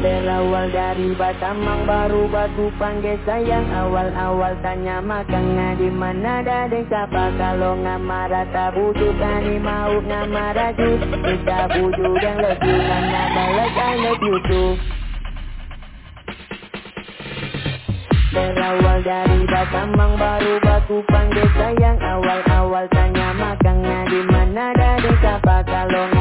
Berawal dari Batamang baru batu panggil sayang Awal-awal tanya makan di mana dadeng siapa? Kalau ngamara tak butuh kani mau ngamara ju Kita bujuk yang lebih mana balas I love you too. Berawal dari Batamang baru batu panggil sayang Awal-awal tanya makan di mana dadeng siapa? Kalau ngamara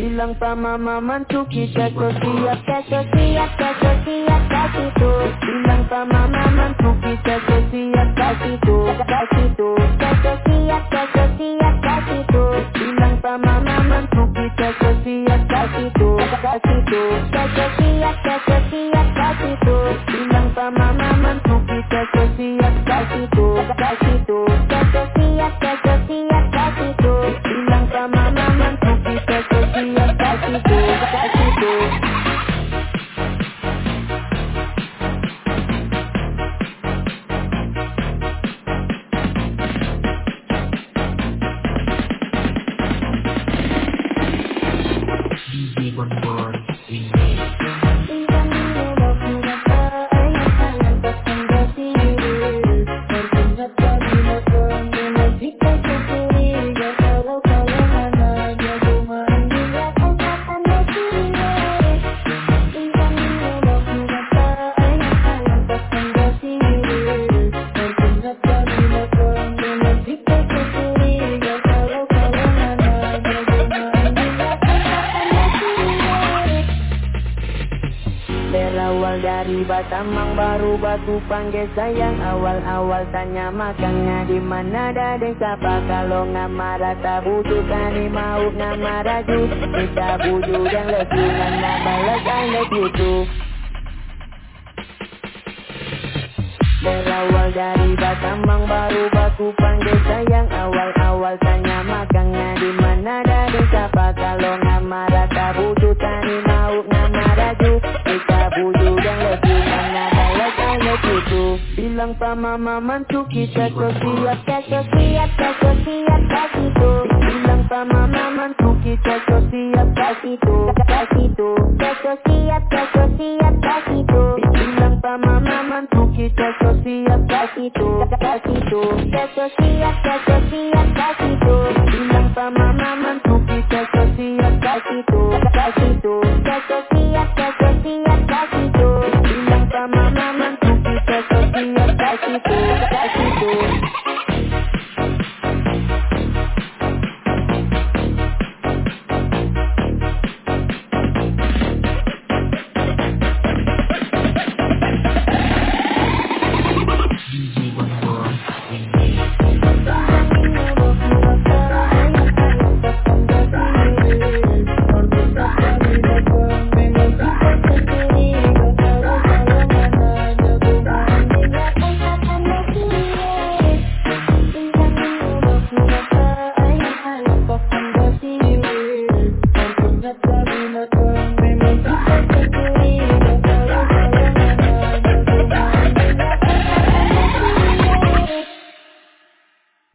Bilang pa mama mantu kita kau siap Kau siap, kau siap, kasih tu Bilang pa mama mantu kita kau siap Kasih tu, kasih tu Kau siap, kau siap, kasih tu Bilang pa mama mantu kita kau siap Kasih tu, kasih tu Kau siap, kau siap, kasih tu Bilang pa mama mantu kita kau siap Kasih tu, kasih tu Kau siap, kau siap, Berawal dari Batamang baru batu panggil sayang. Awal-awal tanya makannya di mana dadeng siapa? Kalau ngamara tak butuh kani mau ngamara ju Kita bujuk yang lebih mana balas I love you Berawal dari Batamang baru batu panggil too Bilang pa mama mantu kita kau siap Kau siap, kau siap, kasih tu Bilang pa mama mantu kita kau siap Kasih tu, kasih tu Kau siap, kau siap, kasih tu Bilang pa mama mantu kita kau siap Kasih tu, kasih tu Kau siap, kau siap, kasih tu Bilang pa